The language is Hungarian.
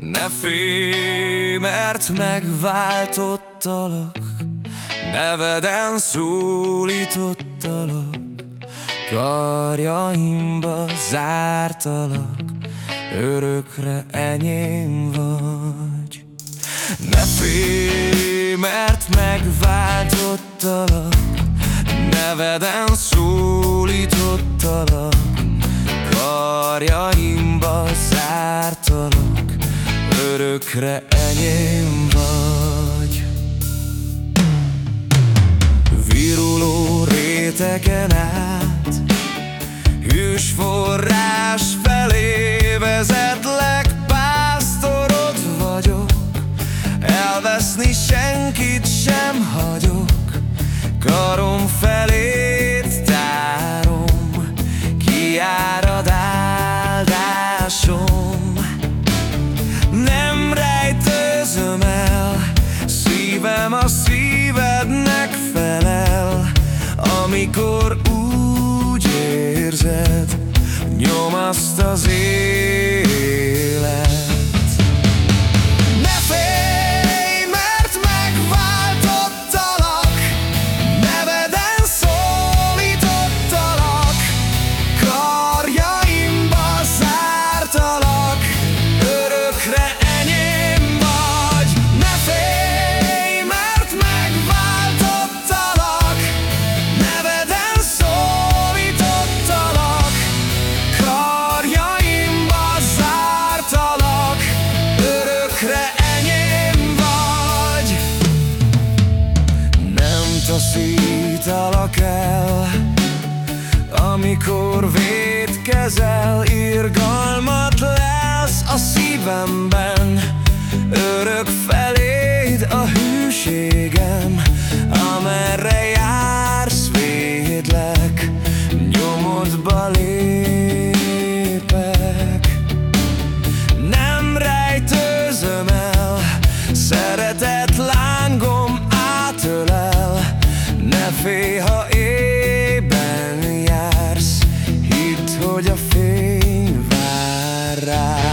Ne félj, mert megváltottalak Neveden szólítottalak Karjaimba zártalak Örökre enyém vagy. Ne félj, mert megváltottalak Neveden szólítottalak Örökre enyém vagy. Viruló rétegen át Amikor úgy érzed Nyomaszt az élet Örökre enyém vagy. Nem taszítalak el Amikor védkezel Irgalmat lesz a szívemben. Örök feléd Szeretet lángom átölel. Ne félj, ha ében jársz Hidd, hogy a fény vár rád